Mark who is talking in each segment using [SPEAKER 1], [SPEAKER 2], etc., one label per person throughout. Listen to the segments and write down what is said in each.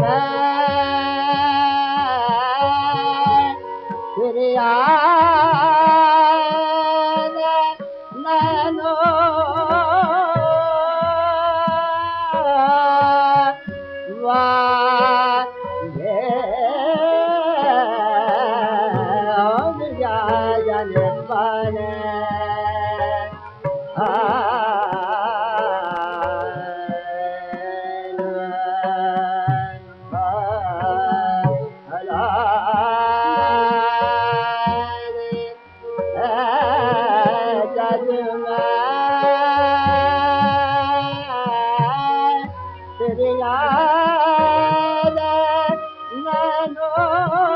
[SPEAKER 1] है। तेरे तेरे यार मैं नो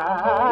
[SPEAKER 1] ah